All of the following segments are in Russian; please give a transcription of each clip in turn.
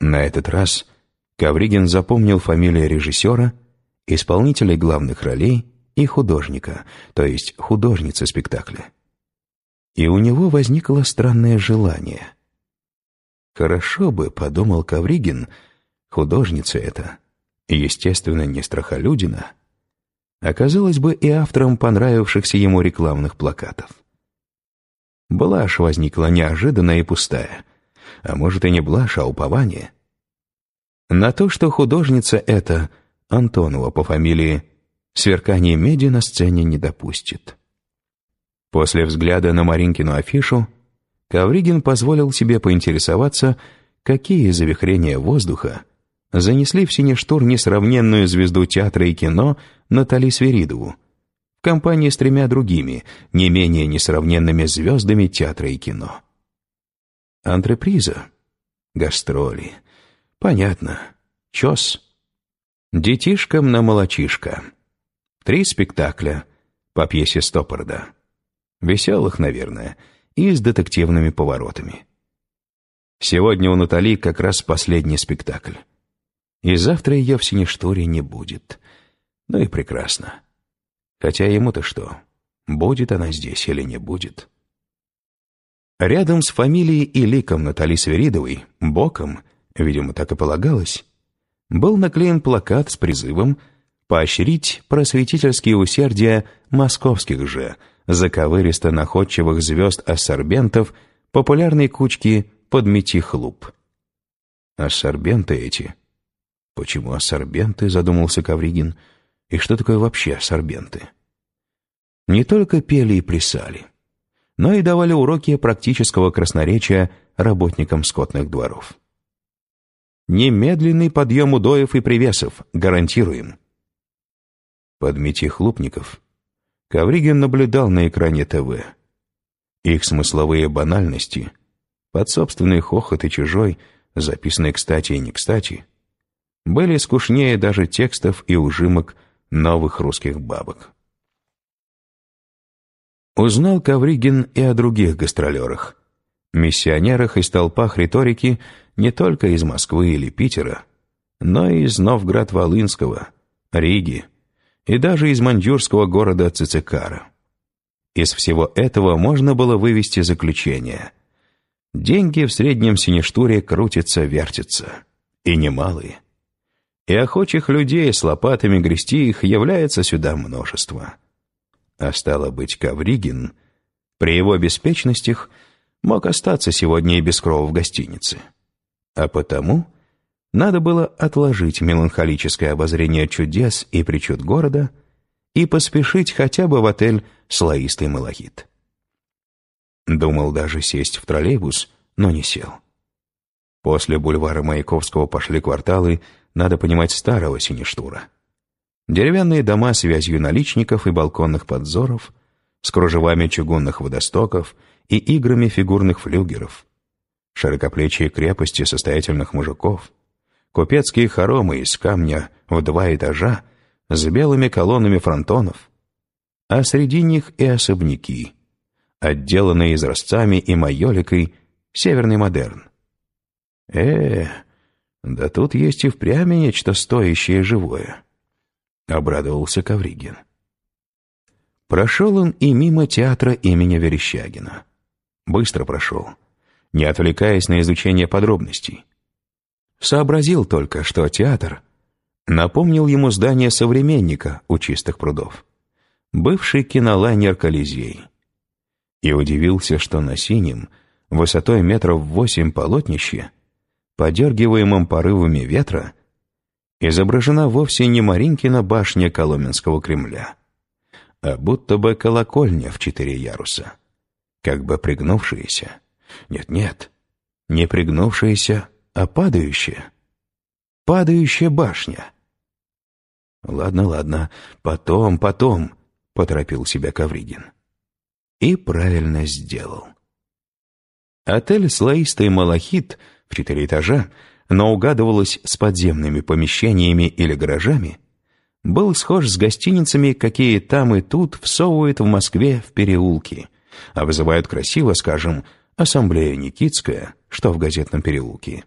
На этот раз Ковригин запомнил фамилии режиссера, исполнителей главных ролей и художника, то есть художницы спектакля. И у него возникло странное желание. «Хорошо бы», — подумал Ковригин, — «художница эта, естественно, не страхолюдина, оказалась бы и автором понравившихся ему рекламных плакатов». Блажь возникла неожиданная и пустая, а может и не блажь, а упование. На то, что художница эта, Антонова по фамилии, сверкание меди на сцене не допустит. После взгляда на Маринкину афишу Ковригин позволил себе поинтересоваться, какие завихрения воздуха занесли в Синештур несравненную звезду театра и кино Натали Сверидову в компании с тремя другими, не менее несравненными звездами театра и кино. Антреприза, гастроли, понятно, чес, детишкам на молочишко, три спектакля по пьесе Стоппарда, веселых, наверное, и с детективными поворотами. Сегодня у Натали как раз последний спектакль. И завтра ее в Синештуре не будет. Ну и прекрасно. Хотя ему-то что, будет она здесь или не будет? Рядом с фамилией и ликом Натали Сверидовой, боком, видимо, так и полагалось, был наклеен плакат с призывом поощрить просветительские усердия московских же, заковыристо находчивых звезд-ассорбентов популярной кучки «Подмети хлуп». Ассорбенты эти? Почему ассорбенты, задумался Кавригин, и что такое вообще ассорбенты? Не только пели и плясали но и давали уроки практического красноречия работникам скотных дворов. Немедленный подъем удоев и привесов, гарантируем. Подмети хлопников. Ковригин наблюдал на экране ТВ. Их смысловые банальности, под собственный хохот и чужой, записанный кстати и не кстати, были скучнее даже текстов и ужимок новых русских бабок. Узнал Ковригин и о других гастролерах, миссионерах и столпах риторики не только из Москвы или Питера, но и из Новград-Волынского, Риги и даже из маньчжурского города Цицикара. Из всего этого можно было вывести заключение. Деньги в среднем синештуре крутятся-вертятся, и немалые. И охочих людей с лопатами грести их является сюда множество а стало быть, Ковригин, при его беспечностях мог остаться сегодня и без крова в гостинице. А потому надо было отложить меланхолическое обозрение чудес и причуд города и поспешить хотя бы в отель «Слоистый малахит». Думал даже сесть в троллейбус, но не сел. После бульвара Маяковского пошли кварталы, надо понимать, старого Сиништура. Деревянные дома с вязью наличников и балконных подзоров, с кружевами чугунных водостоков и играми фигурных флюгеров, широкоплечие крепости состоятельных мужиков, купецкие хоромы из камня в два этажа с белыми колоннами фронтонов, а среди них и особняки, отделанные изразцами и майоликой северный модерн. Э, да тут есть и впрямь нечто стоящее живое. — обрадовался Ковригин. Прошел он и мимо театра имени Верещагина. Быстро прошел, не отвлекаясь на изучение подробностей. Сообразил только, что театр напомнил ему здание современника у чистых прудов, бывший кинолайнер «Колизей». И удивился, что на синем, высотой метров восемь полотнище, подергиваемым порывами ветра, изображена вовсе не Маринкина башня Коломенского Кремля, а будто бы колокольня в четыре яруса, как бы пригнувшаяся. Нет-нет, не пригнувшаяся, а падающая. Падающая башня. «Ладно, ладно, потом, потом», — поторопил себя Ковригин. И правильно сделал. Отель «Слоистый Малахит» в четыре этажа но угадывалось с подземными помещениями или гаражами, был схож с гостиницами, какие там и тут всовывают в Москве в переулки, а вызывают красиво, скажем, ассамблея Никитская, что в газетном переулке,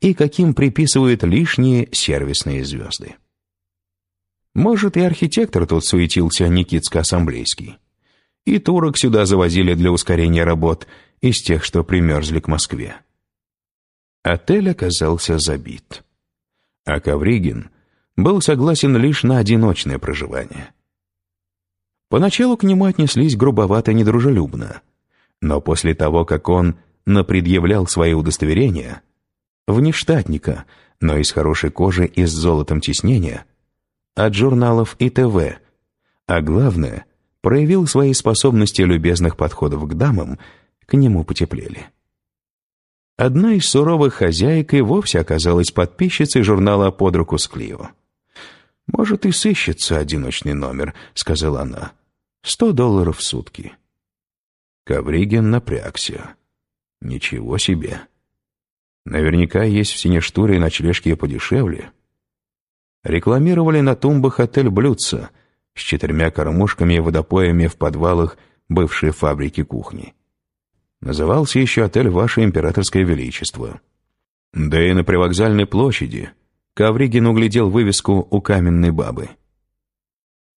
и каким приписывают лишние сервисные звезды. Может, и архитектор тут суетился Никитско-Ассамблейский. И турок сюда завозили для ускорения работ из тех, что примерзли к Москве. Отель оказался забит. А Ковригин был согласен лишь на одиночное проживание. Поначалу к нему отнеслись грубовато недружелюбно, но после того, как он напредъявлял свои удостоверения, внештатника, но из хорошей кожи и с золотом тиснения, от журналов и ТВ, а главное, проявил свои способности любезных подходов к дамам, к нему потеплели. Одна из суровых хозяек и вовсе оказалась подписчицей журнала «Под руку с Клио». «Может, и сыщется одиночный номер», — сказала она. «Сто долларов в сутки». Ковригин напрягся. «Ничего себе! Наверняка есть в Синештуре ночлежки подешевле». Рекламировали на тумбах отель «Блюдца» с четырьмя кормушками и водопоями в подвалах бывшей фабрики кухни. Назывался еще отель «Ваше императорское величество». Да и на привокзальной площади Ковригин углядел вывеску у каменной бабы.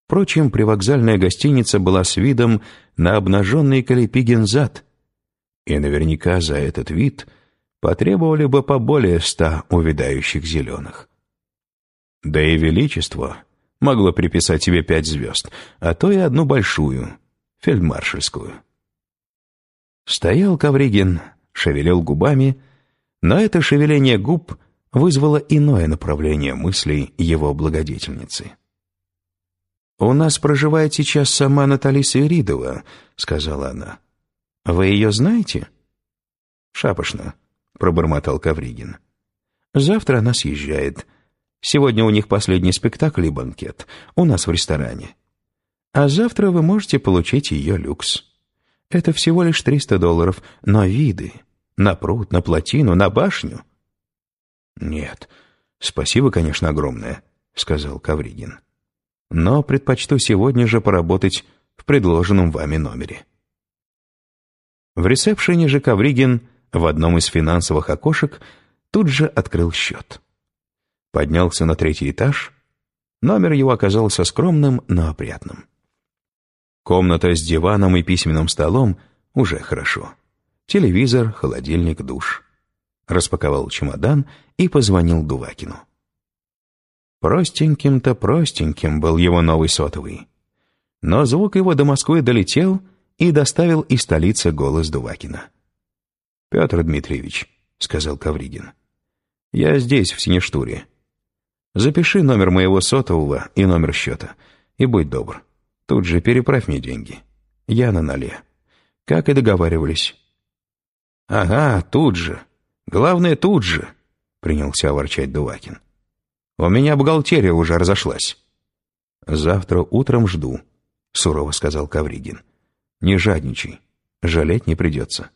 Впрочем, привокзальная гостиница была с видом на обнаженный Калипигин зад, и наверняка за этот вид потребовали бы поболее ста увядающих зеленых. Да и величество могло приписать себе пять звезд, а то и одну большую, фельдмаршальскую. Стоял Ковригин, шевелил губами, но это шевеление губ вызвало иное направление мыслей его благодетельницы. «У нас проживает сейчас сама Натали Свиридова», — сказала она. «Вы ее знаете?» «Шапошно», — пробормотал Ковригин. «Завтра она съезжает. Сегодня у них последний спектакль и банкет. У нас в ресторане. А завтра вы можете получить ее люкс». Это всего лишь 300 долларов, но виды на пруд, на плотину, на башню. Нет, спасибо, конечно, огромное, сказал Кавригин. Но предпочту сегодня же поработать в предложенном вами номере. В ресепшене же Кавригин в одном из финансовых окошек тут же открыл счет. Поднялся на третий этаж. Номер его оказался скромным, но опрятным. Комната с диваном и письменным столом уже хорошо. Телевизор, холодильник, душ. Распаковал чемодан и позвонил Дувакину. Простеньким-то простеньким был его новый сотовый. Но звук его до Москвы долетел и доставил из столицы голос Дувакина. «Петр Дмитриевич», — сказал Кавригин, — «я здесь, в Синештуре. Запиши номер моего сотового и номер счета, и будь добр. Тут же переправь мне деньги. Я на нале. Как и договаривались. Ага, тут же. Главное, тут же, принялся ворчать Дувакин. У меня бухгалтерия уже разошлась. Завтра утром жду, сурово сказал Кавригин. Не жадничай, жалеть не придется.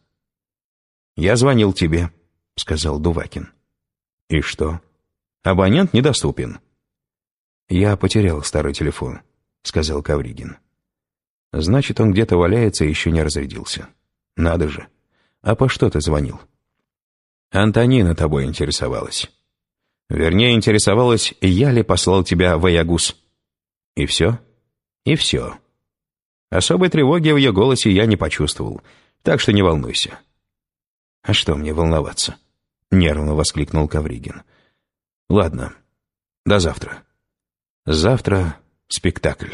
Я звонил тебе, сказал Дувакин. И что? Абонент недоступен. Я потерял старый телефон. — сказал Кавригин. «Значит, он где-то валяется и еще не разрядился. Надо же. А по что ты звонил?» «Антонина тобой интересовалась. Вернее, интересовалась, я ли послал тебя в Аягус. И все? И все. Особой тревоги в ее голосе я не почувствовал, так что не волнуйся». «А что мне волноваться?» — нервно воскликнул Кавригин. «Ладно, до завтра. Завтра спектакль.